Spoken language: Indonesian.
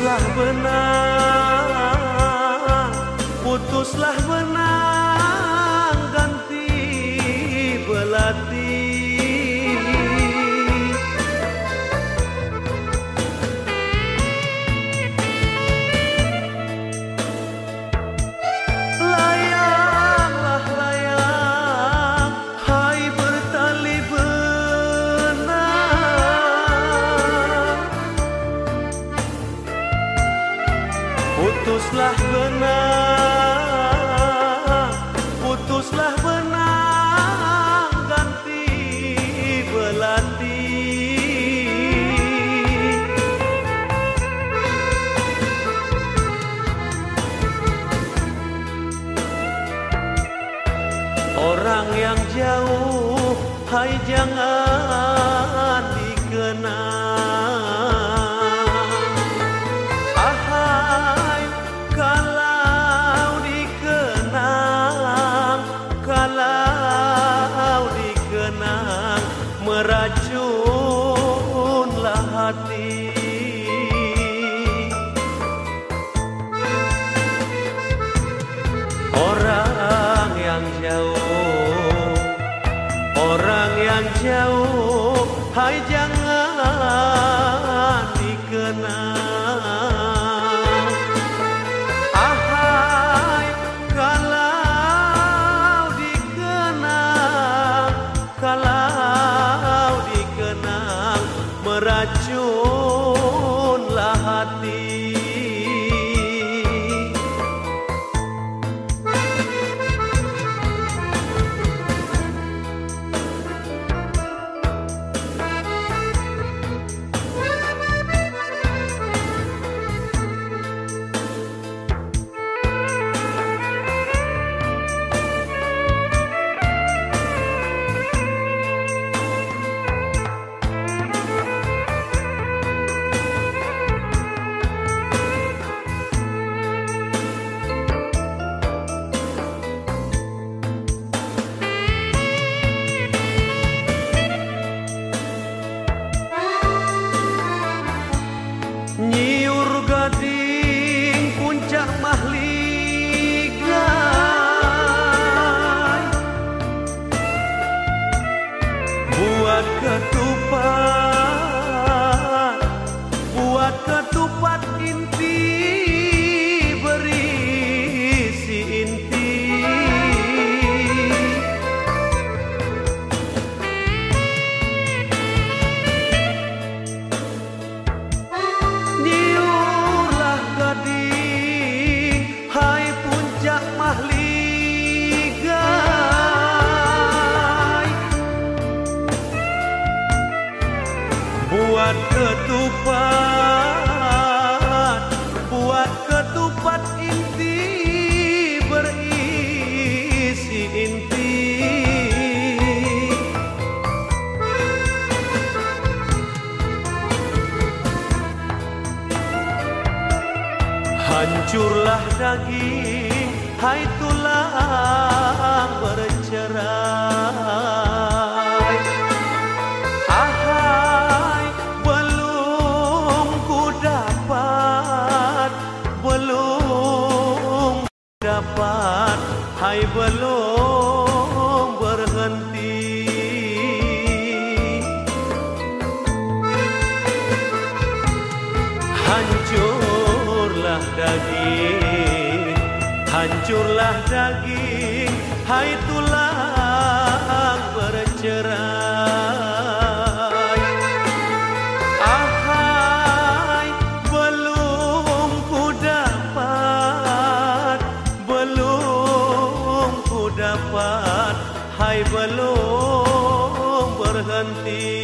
Putuslah benang Putuslah benang Ganti belati yang jauh Hai jangan Orang yang ketupat. Buat ketupat inti Berisi inti. Hancurlah daging Hai tulang bercerai Hancurlah daging Hancurlah daging Hai tulang bercerai. Ahai belum ku dapat Belum ku dapat Hai belum berhenti